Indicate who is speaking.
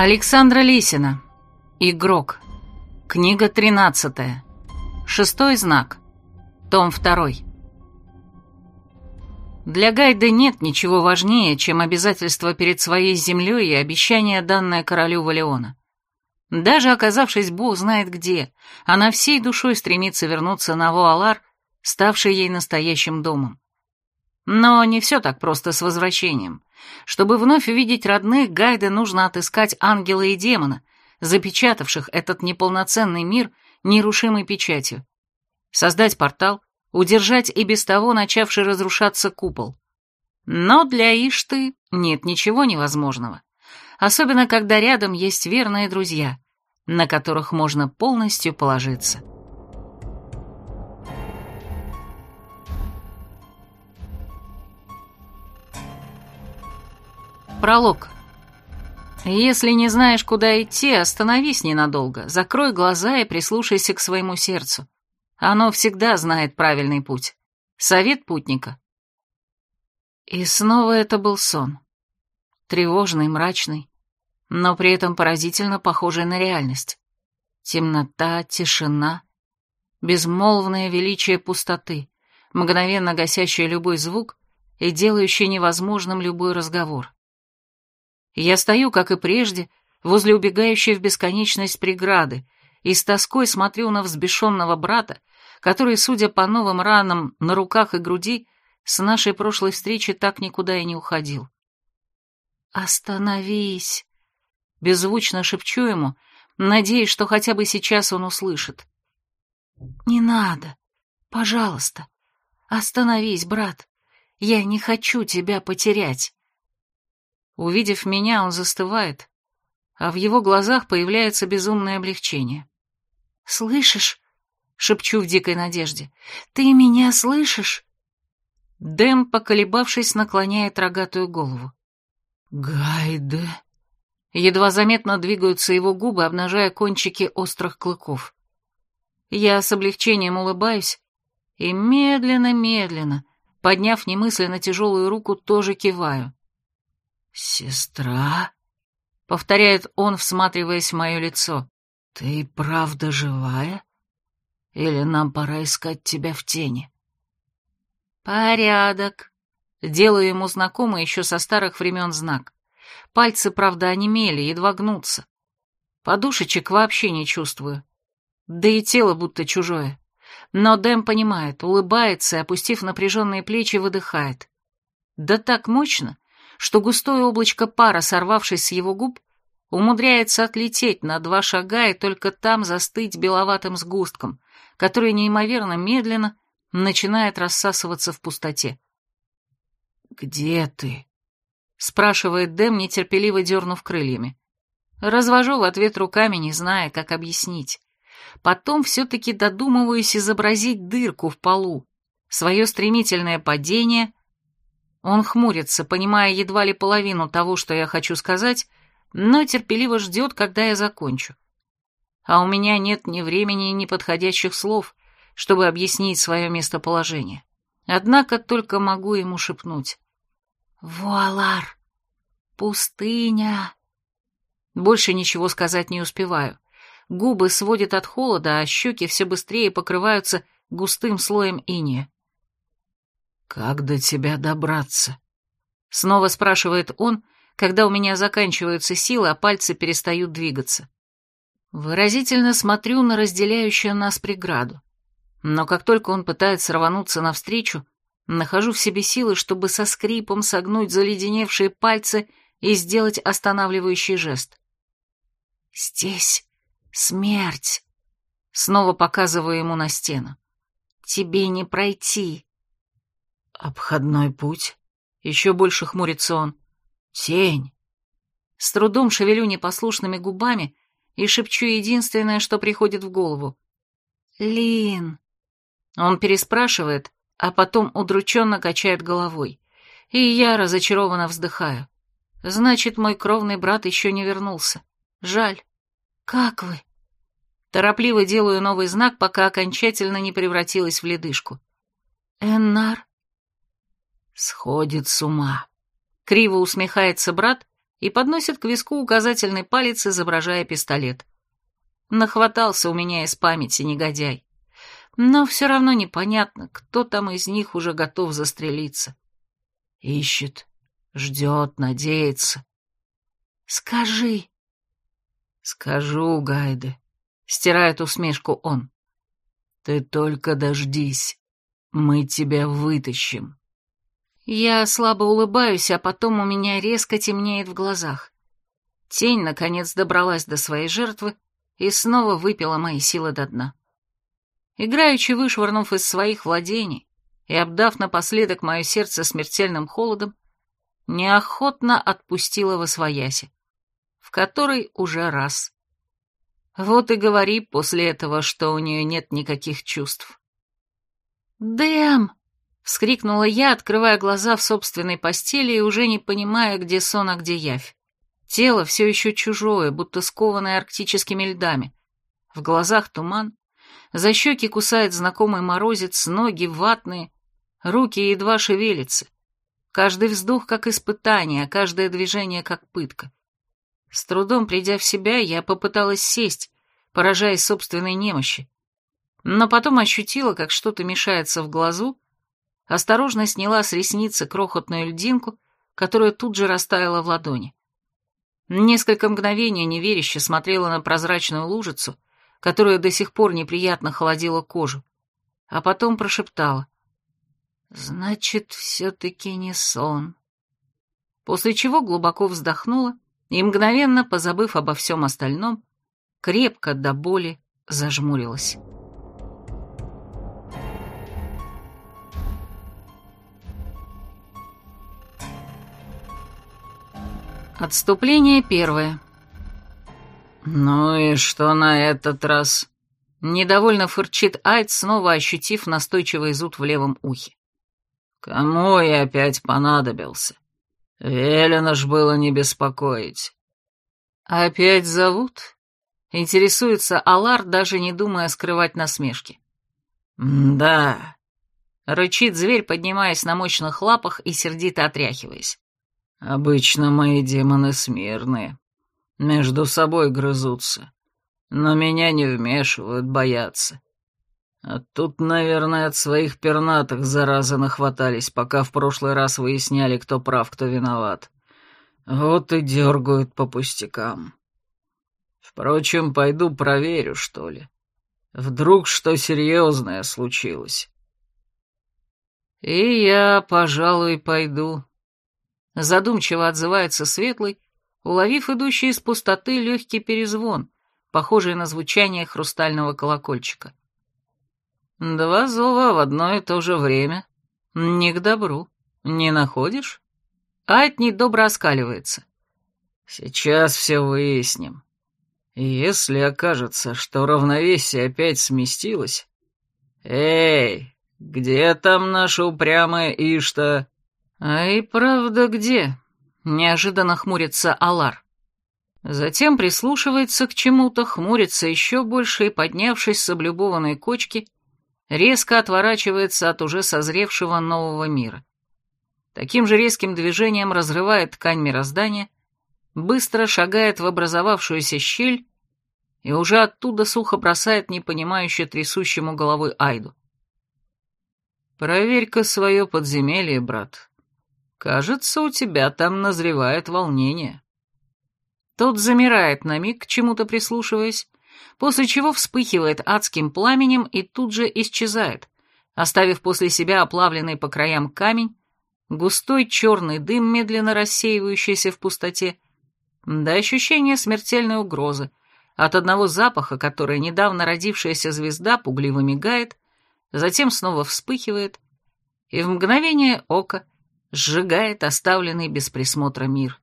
Speaker 1: Александра Лисина. Игрок. Книга 13. Шестой знак. Том 2. Для Гайды нет ничего важнее, чем обязательство перед своей землей и обещание, данное королю Валиона. Даже оказавшись бог знает где, она всей душой стремится вернуться на Вуалар, ставший ей настоящим домом. Но не все так просто с возвращением. Чтобы вновь увидеть родных, Гайде нужно отыскать ангела и демона, запечатавших этот неполноценный мир нерушимой печатью. Создать портал, удержать и без того начавший разрушаться купол. Но для Ишты нет ничего невозможного. Особенно, когда рядом есть верные друзья, на которых можно полностью положиться. Пролог. Если не знаешь, куда идти, остановись ненадолго, закрой глаза и прислушайся к своему сердцу. Оно всегда знает правильный путь. Совет путника. И снова это был сон. Тревожный, мрачный, но при этом поразительно похожий на реальность. Темнота, тишина, безмолвное величие пустоты, мгновенно гасящее любой звук и делающее невозможным любой разговор. Я стою, как и прежде, возле убегающей в бесконечность преграды, и с тоской смотрю на взбешенного брата, который, судя по новым ранам на руках и груди, с нашей прошлой встречи так никуда и не уходил. «Остановись!» — беззвучно шепчу ему, надеясь, что хотя бы сейчас он услышит. «Не надо! Пожалуйста! Остановись, брат! Я не хочу тебя потерять!» Увидев меня, он застывает, а в его глазах появляется безумное облегчение. «Слышишь?» — шепчу в дикой надежде. «Ты меня слышишь?» Дэм, поколебавшись, наклоняет рогатую голову. «Гайде!» Едва заметно двигаются его губы, обнажая кончики острых клыков. Я с облегчением улыбаюсь и медленно-медленно, подняв немысленно тяжелую руку, тоже киваю. «Сестра?» — повторяет он, всматриваясь в мое лицо. «Ты правда живая? Или нам пора искать тебя в тени?» «Порядок», — делаю ему знакомый еще со старых времен знак. Пальцы, правда, онемели, едва гнутся. Подушечек вообще не чувствую. Да и тело будто чужое. Но Дэм понимает, улыбается и, опустив напряженные плечи, выдыхает. Да так мощно, что густое облачко пара, сорвавшись с его губ, умудряется отлететь на два шага и только там застыть беловатым сгустком, который неимоверно медленно начинает рассасываться в пустоте. «Где ты?» — спрашивает Дэм, нетерпеливо дернув крыльями. Развожу в ответ руками, не зная, как объяснить. Потом все-таки додумываюсь изобразить дырку в полу, свое стремительное падение, он хмурится, понимая едва ли половину того, что я хочу сказать, но терпеливо ждет, когда я закончу. А у меня нет ни времени, ни подходящих слов, чтобы объяснить свое местоположение. Однако только могу ему шепнуть. «Вуалар! Пустыня!» Больше ничего сказать не успеваю. Губы сводят от холода, а щеки все быстрее покрываются густым слоем иния. «Как до тебя добраться?» Снова спрашивает он, когда у меня заканчиваются силы, а пальцы перестают двигаться. Выразительно смотрю на разделяющую нас преграду. Но как только он пытается рвануться навстречу, нахожу в себе силы, чтобы со скрипом согнуть заледеневшие пальцы и сделать останавливающий жест. «Здесь смерть!» Снова показываю ему на стену. «Тебе не пройти!» «Обходной путь?» Еще больше хмурится он. «Тень!» С трудом шевелю непослушными губами и шепчу единственное, что приходит в голову. «Лин!» Он переспрашивает, а потом удрученно качает головой. И я разочарованно вздыхаю. Значит, мой кровный брат еще не вернулся. Жаль. Как вы? Торопливо делаю новый знак, пока окончательно не превратилась в ледышку. Эннар? Сходит с ума. Криво усмехается брат и подносит к виску указательный палец, изображая пистолет. Нахватался у меня из памяти негодяй. Но все равно непонятно, кто там из них уже готов застрелиться. Ищет, ждет, надеется. «Скажи!» «Скажу, Гайде», — стирает усмешку он. «Ты только дождись, мы тебя вытащим». Я слабо улыбаюсь, а потом у меня резко темнеет в глазах. Тень, наконец, добралась до своей жертвы и снова выпила мои силы до дна. Играючи вышвырнув из своих владений и обдав напоследок мое сердце смертельным холодом, неохотно отпустила во свояси, в который уже раз. Вот и говори после этого, что у нее нет никаких чувств. «Дэм!» Вскрикнула я, открывая глаза в собственной постели и уже не понимая, где сон, а где явь. Тело все еще чужое, будто скованное арктическими льдами. В глазах туман, за щеки кусает знакомый морозец, ноги ватные, руки едва шевелятся. Каждый вздох как испытание, а каждое движение как пытка. С трудом придя в себя, я попыталась сесть, поражаясь собственной немощи. Но потом ощутила, как что-то мешается в глазу, осторожно сняла с ресницы крохотную льдинку, которая тут же растаяла в ладони. Несколько мгновений неверяще смотрела на прозрачную лужицу, которая до сих пор неприятно холодила кожу, а потом прошептала. «Значит, все-таки не сон». После чего глубоко вздохнула и, мгновенно позабыв обо всем остальном, крепко до боли зажмурилась. Отступление первое. «Ну и что на этот раз?» Недовольно фырчит Айд, снова ощутив настойчивый зуд в левом ухе. «Кому я опять понадобился? Велено ж было не беспокоить». «Опять зовут?» Интересуется Алар, даже не думая скрывать насмешки. «Да», — рычит зверь, поднимаясь на мощных лапах и сердито отряхиваясь. Обычно мои демоны смирные, между собой грызутся, но меня не вмешивают, боятся. А тут, наверное, от своих пернатых заразы нахватались, пока в прошлый раз выясняли, кто прав, кто виноват. Вот и дергают по пустякам. Впрочем, пойду проверю, что ли. Вдруг что серьезное случилось. И я, пожалуй, пойду, Задумчиво отзывается Светлый, уловив идущий из пустоты легкий перезвон, похожий на звучание хрустального колокольчика. Два зова в одно и то же время. Не к добру. Не находишь? Айт недобро оскаливается. Сейчас все выясним. Если окажется, что равновесие опять сместилось... Эй, где там наша упрямая Ишта? «А и правда где?» — неожиданно хмурится Алар. Затем прислушивается к чему-то, хмурится еще больше и, поднявшись с облюбованной кочки, резко отворачивается от уже созревшего нового мира. Таким же резким движением разрывает ткань мироздания, быстро шагает в образовавшуюся щель и уже оттуда сухо бросает непонимающе трясущему головой Айду. «Проверь-ка свое подземелье, брат. Кажется, у тебя там назревает волнение. Тот замирает на миг, к чему-то прислушиваясь, после чего вспыхивает адским пламенем и тут же исчезает, оставив после себя оплавленный по краям камень, густой черный дым, медленно рассеивающийся в пустоте, до ощущения смертельной угрозы, от одного запаха, который недавно родившаяся звезда пугливо мигает, затем снова вспыхивает, и в мгновение ока — сжигает оставленный без присмотра мир.